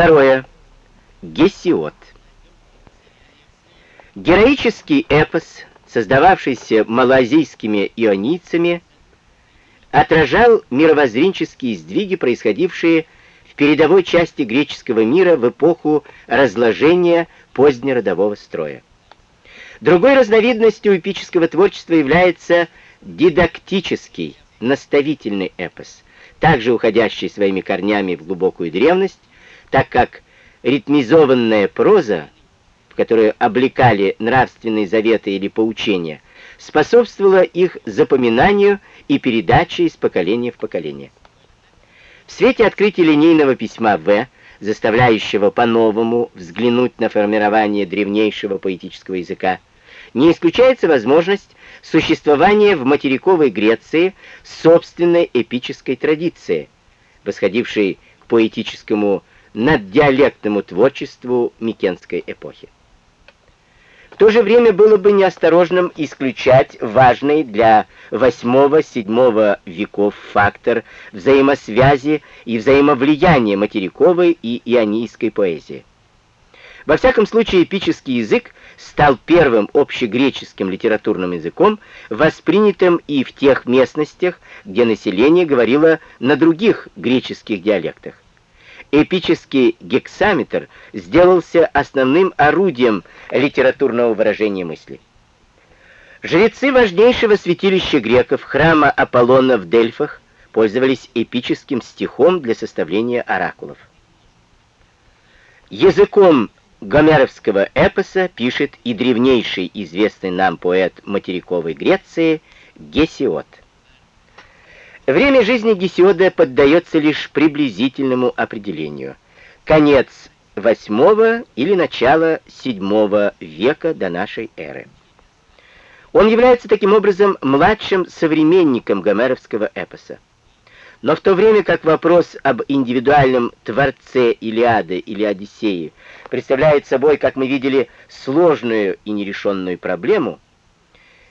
Второе. Гесиод. Героический эпос, создававшийся малоазийскими ионийцами, отражал мировоззренческие сдвиги, происходившие в передовой части греческого мира в эпоху разложения позднеродового строя. Другой разновидностью эпического творчества является дидактический, наставительный эпос, также уходящий своими корнями в глубокую древность, так как ритмизованная проза, в которую облекали нравственные заветы или поучения, способствовала их запоминанию и передаче из поколения в поколение. В свете открытия линейного письма В, заставляющего по-новому взглянуть на формирование древнейшего поэтического языка, не исключается возможность существования в материковой Греции собственной эпической традиции, восходившей к поэтическому наддиалектному творчеству Микенской эпохи. В то же время было бы неосторожным исключать важный для VIII-VII веков фактор взаимосвязи и взаимовлияния материковой и ионийской поэзии. Во всяком случае, эпический язык стал первым общегреческим литературным языком, воспринятым и в тех местностях, где население говорило на других греческих диалектах. Эпический гексаметр сделался основным орудием литературного выражения мысли. Жрецы важнейшего святилища греков, храма Аполлона в Дельфах, пользовались эпическим стихом для составления оракулов. Языком гомеровского эпоса пишет и древнейший известный нам поэт материковой Греции Гесиод. Время жизни Гесиода поддается лишь приблизительному определению. Конец VIII или начало VII века до нашей эры. Он является таким образом младшим современником гомеровского эпоса. Но в то время как вопрос об индивидуальном творце Илиады или Одиссеи представляет собой, как мы видели, сложную и нерешенную проблему,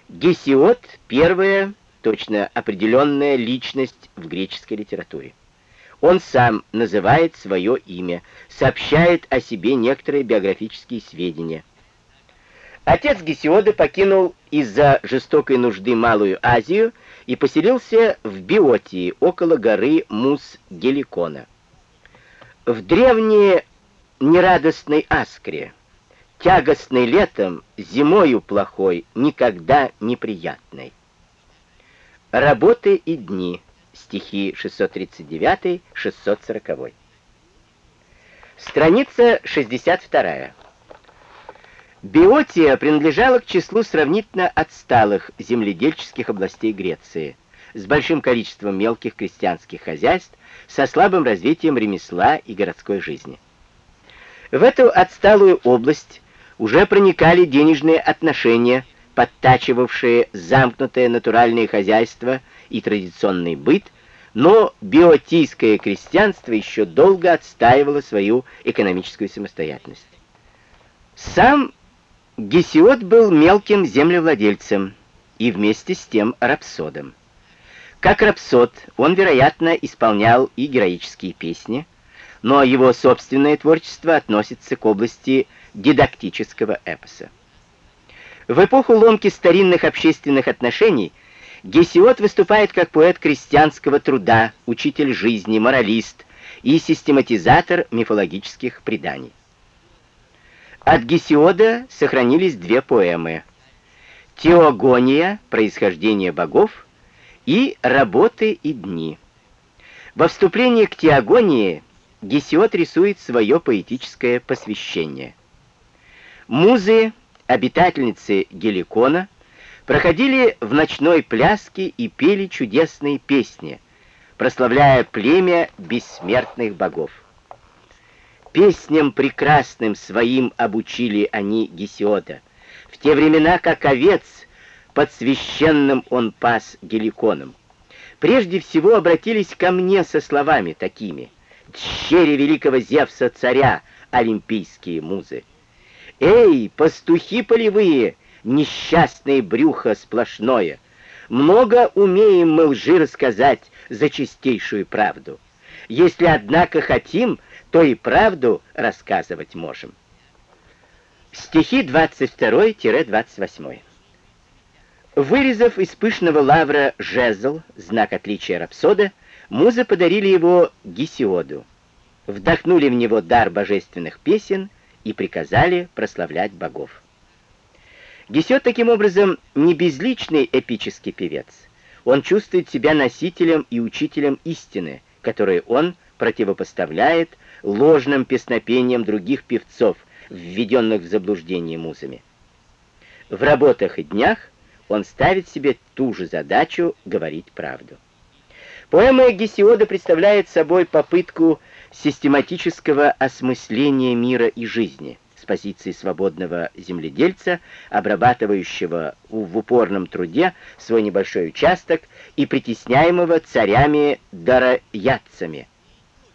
Гесиод — первая, точно определенная личность в греческой литературе. Он сам называет свое имя, сообщает о себе некоторые биографические сведения. Отец Гесиода покинул из-за жестокой нужды Малую Азию и поселился в Биотии, около горы Мус-Геликона. В древней нерадостной Аскре, тягостной летом, зимою плохой, никогда неприятной. Работы и дни. Стихи 639-640. Страница 62. Биотия принадлежала к числу сравнительно отсталых земледельческих областей Греции, с большим количеством мелких крестьянских хозяйств, со слабым развитием ремесла и городской жизни. В эту отсталую область уже проникали денежные отношения, подтачивавшие замкнутое натуральное хозяйство и традиционный быт, но биотийское крестьянство еще долго отстаивало свою экономическую самостоятельность. Сам Гесиод был мелким землевладельцем и вместе с тем рапсодом. Как рапсод, он, вероятно, исполнял и героические песни, но его собственное творчество относится к области дидактического эпоса. В эпоху ломки старинных общественных отношений Гесиод выступает как поэт крестьянского труда, учитель жизни, моралист и систематизатор мифологических преданий. От Гесиода сохранились две поэмы. «Теогония. Происхождение богов» и «Работы и дни». Во вступлении к Теогонии Гесиод рисует свое поэтическое посвящение. Музы, обитательницы Геликона, проходили в ночной пляске и пели чудесные песни, прославляя племя бессмертных богов. Песням прекрасным своим обучили они Гесиода. В те времена, как овец, под священным он пас геликоном. Прежде всего обратились ко мне со словами такими. «Дщери великого Зевса царя, олимпийские музы! Эй, пастухи полевые, несчастное брюхо сплошное! Много умеем мы лжи рассказать за чистейшую правду. Если, однако, хотим, то и правду рассказывать можем. Стихи 22-28. Вырезав из пышного лавра жезл, знак отличия рапсода, музы подарили его Гесиоду, вдохнули в него дар божественных песен и приказали прославлять богов. Гесиод таким образом не безличный эпический певец. Он чувствует себя носителем и учителем истины, которой он противопоставляет ложным песнопениям других певцов, введенных в заблуждение музами. В работах и днях он ставит себе ту же задачу говорить правду. Поэма Гесиода представляет собой попытку систематического осмысления мира и жизни с позиции свободного земледельца, обрабатывающего в упорном труде свой небольшой участок и притесняемого царями-дароядцами,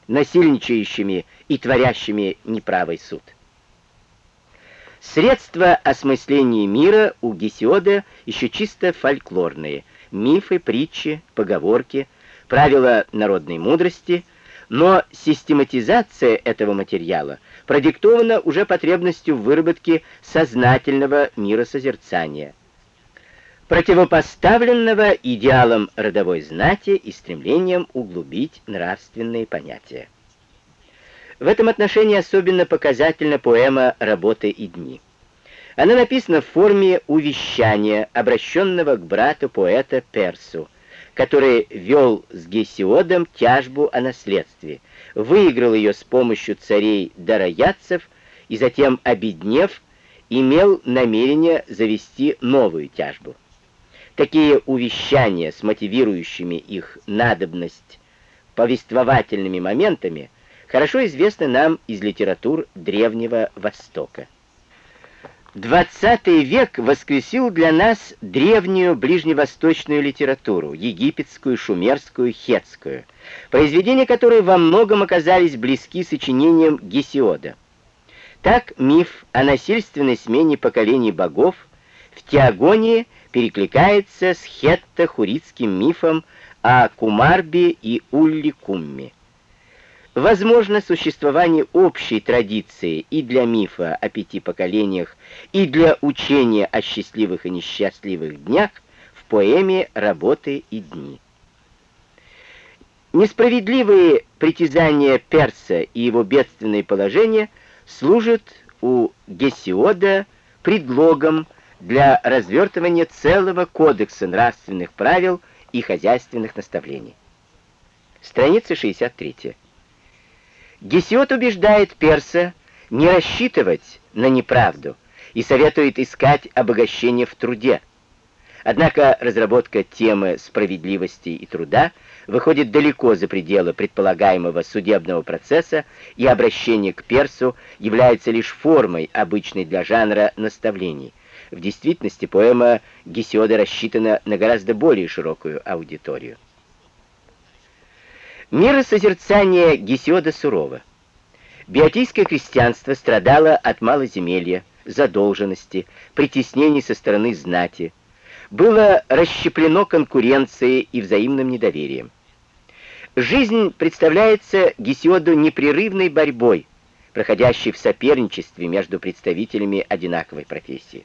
насильничающими и творящими неправый суд. Средства осмысления мира у Гесиода еще чисто фольклорные, мифы, притчи, поговорки, правила народной мудрости, но систематизация этого материала продиктована уже потребностью в выработке сознательного миросозерцания, противопоставленного идеалам родовой знати и стремлением углубить нравственные понятия. В этом отношении особенно показательна поэма «Работы и дни». Она написана в форме увещания, обращенного к брату поэта Персу, который вел с Гесиодом тяжбу о наследстве, выиграл ее с помощью царей дароядцев и затем, обеднев, имел намерение завести новую тяжбу. Такие увещания с мотивирующими их надобность повествовательными моментами хорошо известны нам из литератур Древнего Востока. XX век воскресил для нас древнюю ближневосточную литературу, египетскую, шумерскую, хетскую, произведения которой во многом оказались близки сочинениям Гесиода. Так миф о насильственной смене поколений богов в Теогонии перекликается с хетто-хуритским мифом о Кумарбе и Улли-Кумме. Возможно существование общей традиции и для мифа о пяти поколениях, и для учения о счастливых и несчастливых днях в поэме «Работы и дни». Несправедливые притязания Перса и его бедственное положение служат у Гесиода предлогом для развертывания целого кодекса нравственных правил и хозяйственных наставлений. Страница 63. Гесиод убеждает Перса не рассчитывать на неправду и советует искать обогащение в труде. Однако разработка темы справедливости и труда выходит далеко за пределы предполагаемого судебного процесса, и обращение к Персу является лишь формой, обычной для жанра наставлений. В действительности поэма Гесиода рассчитана на гораздо более широкую аудиторию. Миросозерцание Гесиода сурово. Биотийское крестьянство страдало от малоземелья, задолженности, притеснений со стороны знати, было расщеплено конкуренцией и взаимным недоверием. Жизнь представляется Гесиоду непрерывной борьбой, проходящей в соперничестве между представителями одинаковой профессии.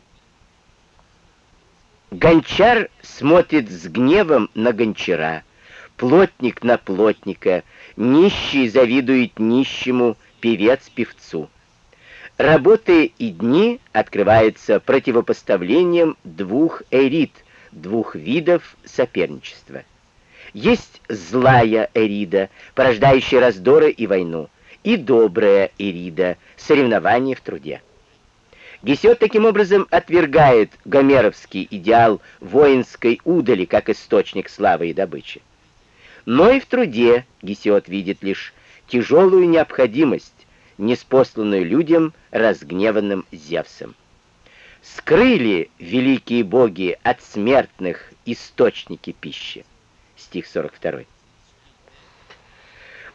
Гончар смотрит с гневом на гончара, плотник на плотника, нищий завидует нищему, певец певцу. Работы и дни открываются противопоставлением двух эрит, двух видов соперничества. Есть злая эрида, порождающая раздоры и войну, и добрая эрида, соревнование в труде. Гесиод таким образом отвергает гомеровский идеал воинской удали как источник славы и добычи. Но и в труде Гесиод видит лишь тяжелую необходимость, неспосланную людям, разгневанным Зевсом. Скрыли великие боги от смертных источники пищи. Стих 42.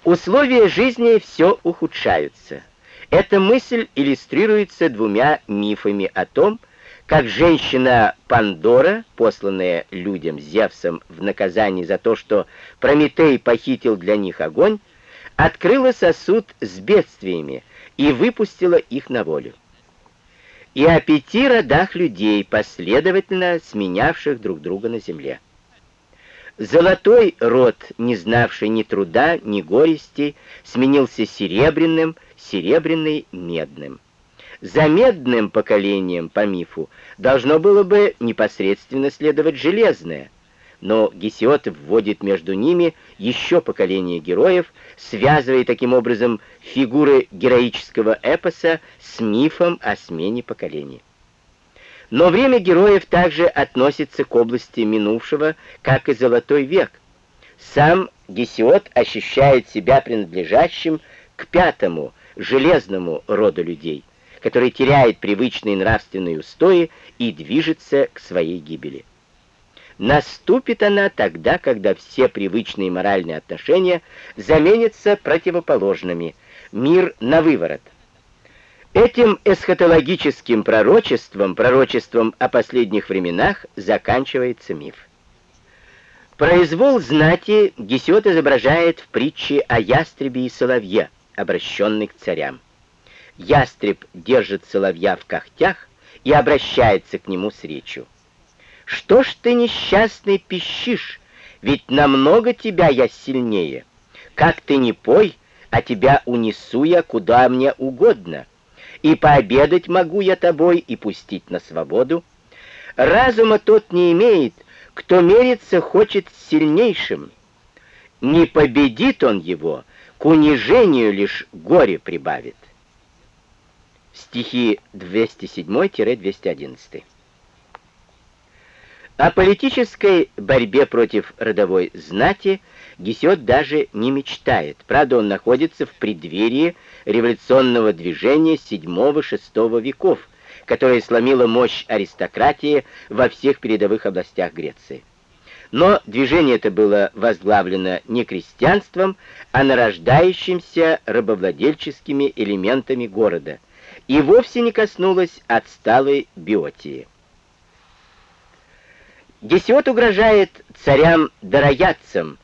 Условия жизни все ухудшаются. Эта мысль иллюстрируется двумя мифами о том, как женщина Пандора, посланная людям Зевсом в наказание за то, что Прометей похитил для них огонь, открыла сосуд с бедствиями и выпустила их на волю. И о пяти родах людей, последовательно сменявших друг друга на земле. Золотой род, не знавший ни труда, ни горести, сменился серебряным, серебряный — медным. За медным поколением, по мифу, должно было бы непосредственно следовать железное, но Гесиод вводит между ними еще поколение героев, связывая таким образом фигуры героического эпоса с мифом о смене поколений. Но время героев также относится к области минувшего, как и Золотой век. Сам Гесиод ощущает себя принадлежащим к пятому, железному роду людей, который теряет привычные нравственные устои и движется к своей гибели. Наступит она тогда, когда все привычные моральные отношения заменятся противоположными, мир на выворот. Этим эсхатологическим пророчеством, пророчеством о последних временах, заканчивается миф. Произвол знати Гесиод изображает в притче о ястребе и соловье, обращенный к царям. Ястреб держит соловья в когтях и обращается к нему с речью. «Что ж ты, несчастный, пищишь? Ведь намного тебя я сильнее. Как ты не пой, а тебя унесу я куда мне угодно» и пообедать могу я тобой, и пустить на свободу. Разума тот не имеет, кто мериться хочет сильнейшим. Не победит он его, к унижению лишь горе прибавит. Стихи 207-211. О политической борьбе против родовой знати Гесиод даже не мечтает. Правда, он находится в преддверии революционного движения VII-VI веков, которое сломило мощь аристократии во всех передовых областях Греции. Но движение это было возглавлено не крестьянством, а нарождающимся рабовладельческими элементами города и вовсе не коснулось отсталой биотии. Гесиод угрожает царям-дароядцам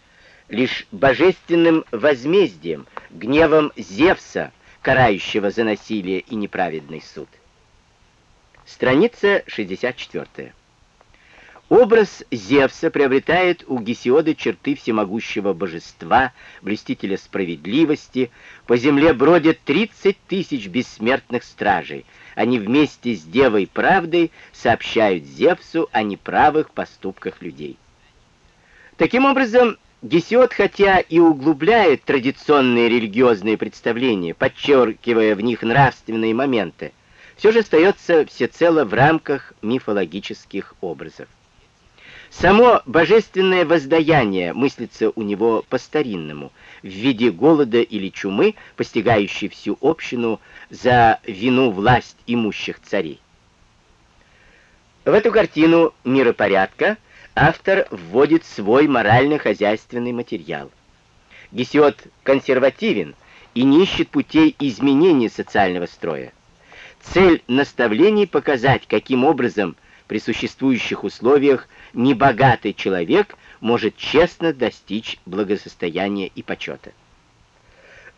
лишь божественным возмездием, гневом Зевса, карающего за насилие и неправедный суд. Страница 64. Образ Зевса приобретает у Гесиода черты всемогущего божества, блестителя справедливости. По земле бродят 30 тысяч бессмертных стражей. Они вместе с Девой Правдой сообщают Зевсу о неправых поступках людей. Таким образом, Гесиод, хотя и углубляет традиционные религиозные представления, подчеркивая в них нравственные моменты, все же остается всецело в рамках мифологических образов. Само божественное воздаяние мыслится у него по-старинному, в виде голода или чумы, постигающей всю общину за вину власть имущих царей. В эту картину миропорядка автор вводит свой морально-хозяйственный материал. Гесиод консервативен и не ищет путей изменения социального строя. Цель наставлений показать, каким образом при существующих условиях небогатый человек может честно достичь благосостояния и почета.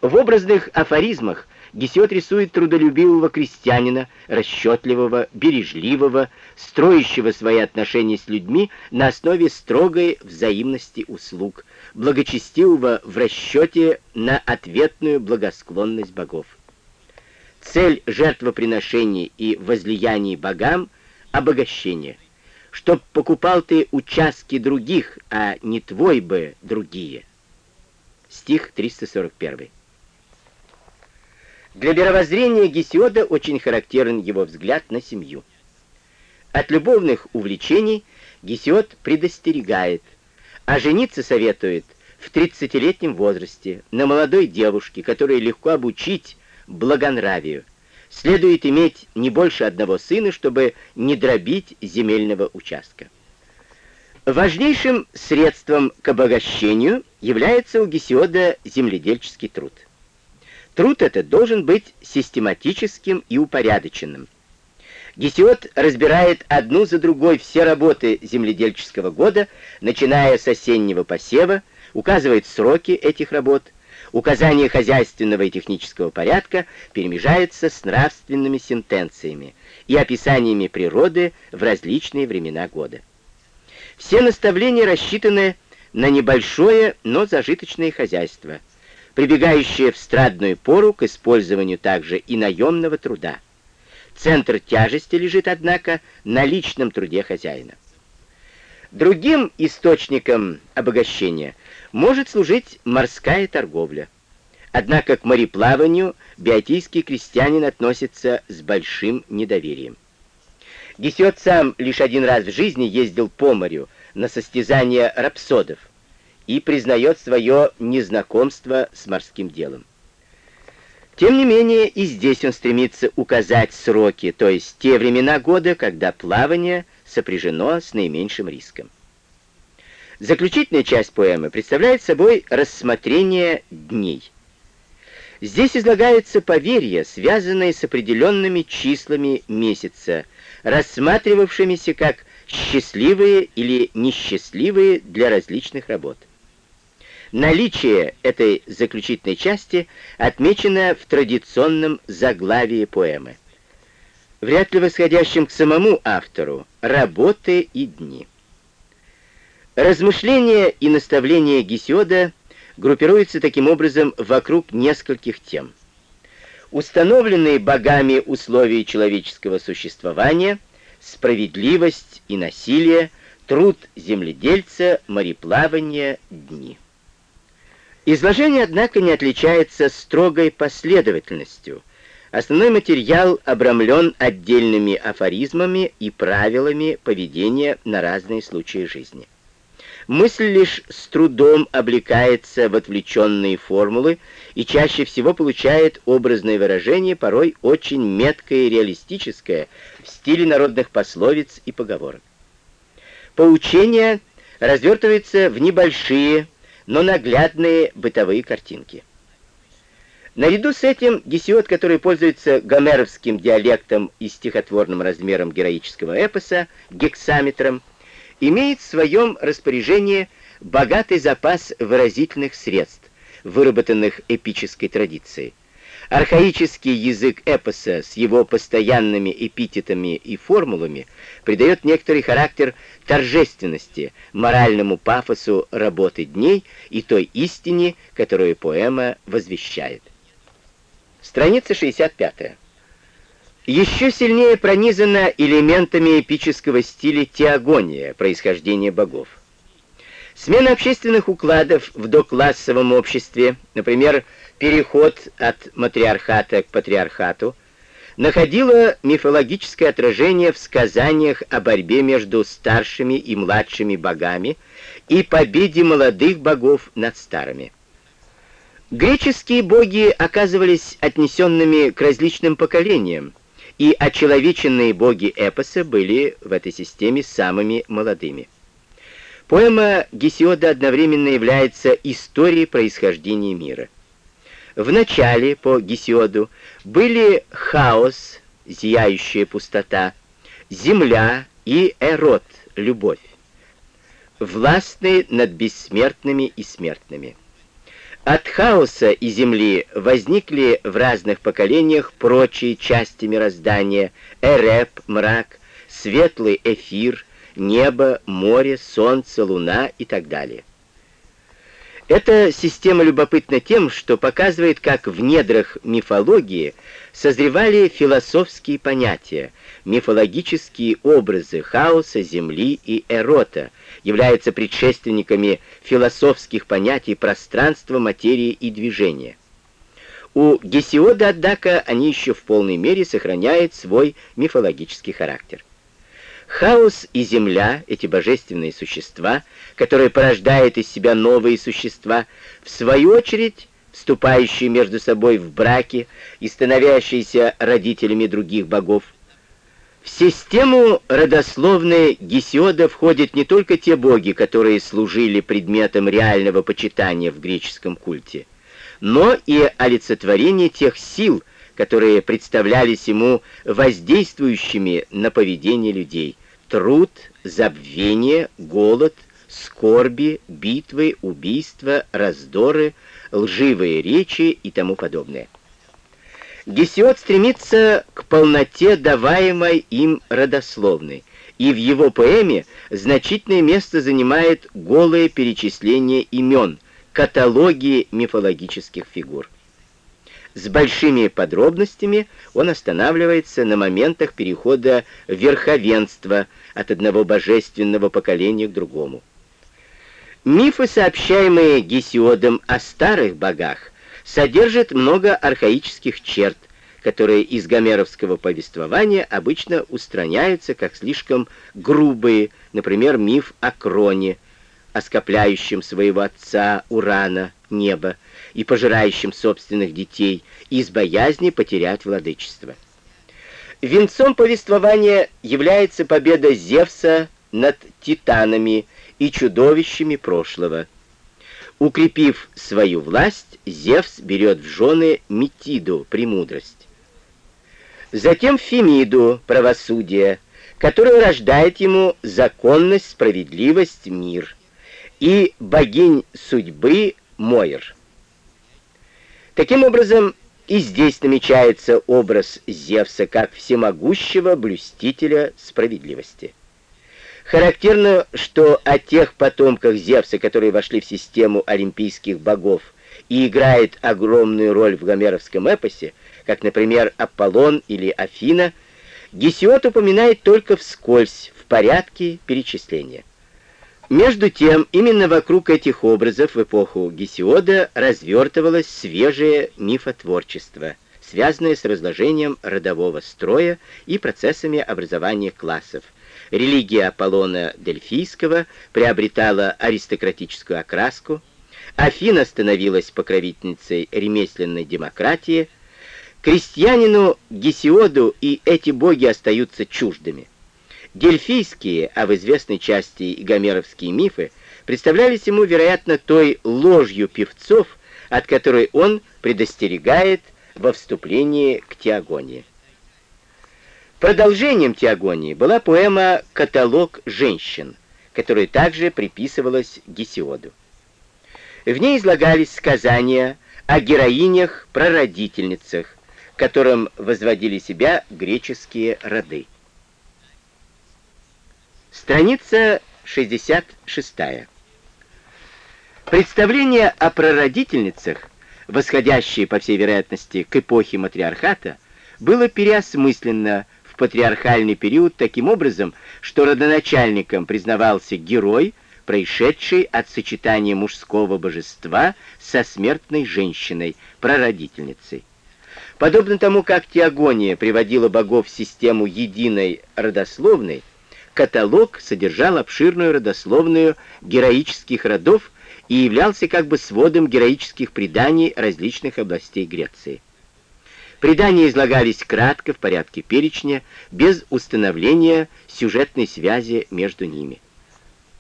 В образных афоризмах Гесиод рисует трудолюбивого крестьянина, расчетливого, бережливого, строящего свои отношения с людьми на основе строгой взаимности услуг, благочестивого в расчете на ответную благосклонность богов. Цель жертвоприношений и возлияний богам — обогащение — чтоб покупал ты участки других, а не твой бы другие. Стих 341. Для мировоззрения Гесиода очень характерен его взгляд на семью. От любовных увлечений Гесиод предостерегает, а жениться советует в 30-летнем возрасте на молодой девушке, которую легко обучить благонравию, следует иметь не больше одного сына, чтобы не дробить земельного участка. Важнейшим средством к обогащению является у Гесиода земледельческий труд. Труд этот должен быть систематическим и упорядоченным. Гесиод разбирает одну за другой все работы земледельческого года, начиная с осеннего посева, указывает сроки этих работ, Указания хозяйственного и технического порядка перемежаются с нравственными сентенциями и описаниями природы в различные времена года. Все наставления рассчитаны на небольшое, но зажиточное хозяйство, прибегающее в страдную пору к использованию также и наемного труда. Центр тяжести лежит, однако, на личном труде хозяина. Другим источником обогащения может служить морская торговля. Однако к мореплаванию биотийский крестьянин относится с большим недоверием. Гесиод сам лишь один раз в жизни ездил по морю на состязание рапсодов и признает свое незнакомство с морским делом. Тем не менее, и здесь он стремится указать сроки, то есть те времена года, когда плавание сопряжено с наименьшим риском. Заключительная часть поэмы представляет собой рассмотрение дней. Здесь излагаются поверья, связанные с определенными числами месяца, рассматривавшимися как счастливые или несчастливые для различных работ. Наличие этой заключительной части отмечено в традиционном заглавии поэмы, вряд ли восходящем к самому автору «Работы и дни». Размышления и наставления Гесиода группируются таким образом вокруг нескольких тем. Установленные богами условия человеческого существования, справедливость и насилие, труд земледельца, мореплавание, дни. Изложение, однако, не отличается строгой последовательностью. Основной материал обрамлен отдельными афоризмами и правилами поведения на разные случаи жизни. Мысль лишь с трудом облекается в отвлеченные формулы и чаще всего получает образное выражение, порой очень меткое и реалистическое, в стиле народных пословиц и поговорок. Поучение развертывается в небольшие, но наглядные бытовые картинки. Наряду с этим Гесиод, который пользуется гомеровским диалектом и стихотворным размером героического эпоса, гексаметром, имеет в своем распоряжении богатый запас выразительных средств, выработанных эпической традицией. Архаический язык эпоса с его постоянными эпитетами и формулами придает некоторый характер торжественности, моральному пафосу работы дней и той истине, которую поэма возвещает. Страница 65. Еще сильнее пронизана элементами эпического стиля теогония, происхождения богов. Смена общественных укладов в доклассовом обществе, например, переход от матриархата к патриархату, находила мифологическое отражение в сказаниях о борьбе между старшими и младшими богами и победе молодых богов над старыми. Греческие боги оказывались отнесенными к различным поколениям, и очеловеченные боги эпоса были в этой системе самыми молодыми. Поэма Гесиода одновременно является историей происхождения мира. В начале, по Гесиоду, были хаос, зияющая пустота, земля и эрот, любовь, властные над бессмертными и смертными. От хаоса и земли возникли в разных поколениях прочие части мироздания, эреп, мрак, светлый эфир, небо, море, солнце, луна и так далее. Эта система любопытна тем, что показывает, как в недрах мифологии созревали философские понятия, мифологические образы хаоса, земли и эрота, являются предшественниками философских понятий пространства, материи и движения. У Гесиода, однако, они еще в полной мере сохраняют свой мифологический характер. Хаос и земля, эти божественные существа, которые порождают из себя новые существа, в свою очередь, вступающие между собой в браки и становящиеся родителями других богов. В систему родословной Гесиода входят не только те боги, которые служили предметом реального почитания в греческом культе, но и олицетворение тех сил, которые представлялись ему воздействующими на поведение людей, труд, забвение, голод, скорби, битвы, убийства, раздоры, лживые речи и тому подобное. Гесиод стремится к полноте даваемой им родословной, и в его поэме значительное место занимает голое перечисление имен, каталоги мифологических фигур. С большими подробностями он останавливается на моментах перехода верховенства от одного божественного поколения к другому. Мифы, сообщаемые Гесиодом о старых богах, содержат много архаических черт, которые из гомеровского повествования обычно устраняются как слишком грубые, например, миф о Кроне, оскопляющем своего отца Урана, небо, и пожирающим собственных детей из боязни потерять владычество. Венцом повествования является победа Зевса над титанами и чудовищами прошлого. Укрепив свою власть, Зевс берет в жены Метиду, премудрость. Затем Фемиду, правосудие, которое рождает ему законность, справедливость, мир, и богинь судьбы Мойр. Таким образом, и здесь намечается образ Зевса как всемогущего блюстителя справедливости. Характерно, что о тех потомках Зевса, которые вошли в систему олимпийских богов и играют огромную роль в гомеровском эпосе, как, например, Аполлон или Афина, Гесиод упоминает только вскользь, в порядке перечисления. Между тем, именно вокруг этих образов в эпоху Гесиода развертывалось свежее мифотворчество, связанное с разложением родового строя и процессами образования классов. Религия Аполлона Дельфийского приобретала аристократическую окраску, Афина становилась покровительницей ремесленной демократии, крестьянину Гесиоду и эти боги остаются чуждыми. Дельфийские, а в известной части и гомеровские мифы представлялись ему, вероятно, той ложью певцов, от которой он предостерегает во вступлении к Теогонии. Продолжением Теогонии была поэма «Каталог женщин», которая также приписывалась Гесиоду. В ней излагались сказания о героинях-прародительницах, которым возводили себя греческие роды. Страница 66. Представление о прародительницах, восходящее, по всей вероятности, к эпохе матриархата, было переосмысленно в патриархальный период таким образом, что родоначальником признавался герой, происшедший от сочетания мужского божества со смертной женщиной, прародительницей. Подобно тому, как Теогония приводила богов в систему единой родословной, каталог содержал обширную родословную героических родов и являлся как бы сводом героических преданий различных областей Греции. Предания излагались кратко, в порядке перечня, без установления сюжетной связи между ними.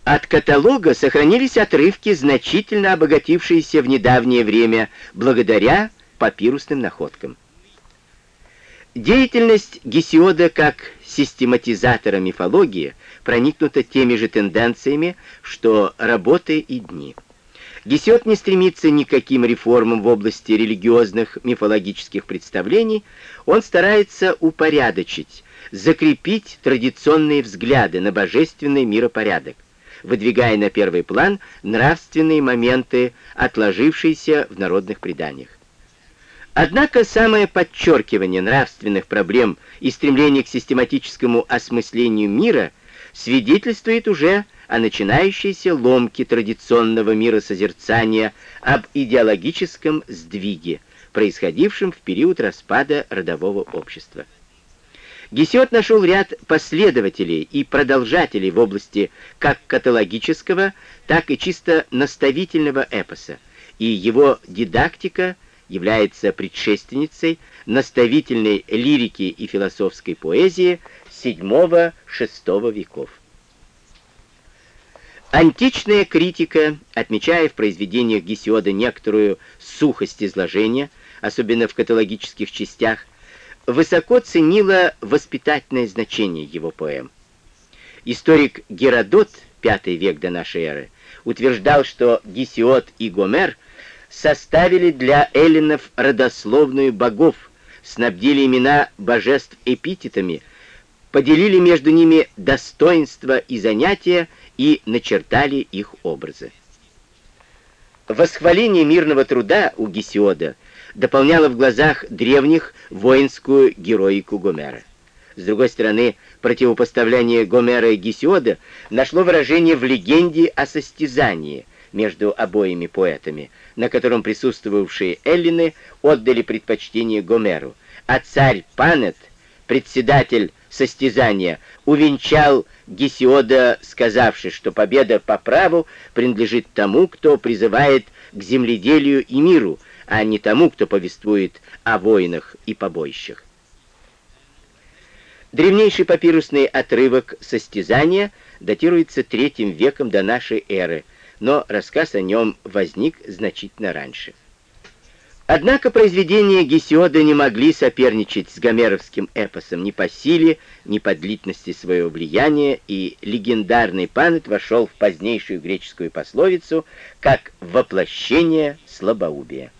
От каталога сохранились отрывки, значительно обогатившиеся в недавнее время благодаря папирусным находкам. Деятельность Гесиода как систематизатора мифологии проникнута теми же тенденциями, что работы и дни. Гесиод не стремится ни к каким реформам в области религиозных мифологических представлений, он старается упорядочить, закрепить традиционные взгляды на божественный миропорядок, выдвигая на первый план нравственные моменты, отложившиеся в народных преданиях. Однако самое подчеркивание нравственных проблем и стремление к систематическому осмыслению мира свидетельствует уже о начинающейся ломке традиционного миросозерцания, об идеологическом сдвиге, происходившем в период распада родового общества. Гесиод нашел ряд последователей и продолжателей в области как каталогического, так и чисто наставительного эпоса, и его дидактика – является предшественницей наставительной лирики и философской поэзии VII-VI веков. Античная критика, отмечая в произведениях Гесиода некоторую сухость изложения, особенно в каталогических частях, высоко ценила воспитательное значение его поэм. Историк Геродот, V век до нашей эры, утверждал, что Гесиод и Гомер составили для эллинов родословную богов, снабдили имена божеств эпитетами, поделили между ними достоинства и занятия и начертали их образы. Восхваление мирного труда у Гесиода дополняло в глазах древних воинскую героику Гомера. С другой стороны, противопоставление Гомера и Гесиода нашло выражение в легенде о состязании между обоими поэтами, на котором присутствовавшие эллины отдали предпочтение Гомеру, а царь Панет, председатель состязания, увенчал Гесиода, сказавший, что победа по праву принадлежит тому, кто призывает к земледелию и миру, а не тому, кто повествует о войнах и побоищах. Древнейший папирусный отрывок состязания датируется третьим веком до нашей эры, но рассказ о нем возник значительно раньше. Однако произведения Гесиода не могли соперничать с гомеровским эпосом ни по силе, ни по длительности своего влияния, и легендарный Панет вошел в позднейшую греческую пословицу как воплощение слабоубия.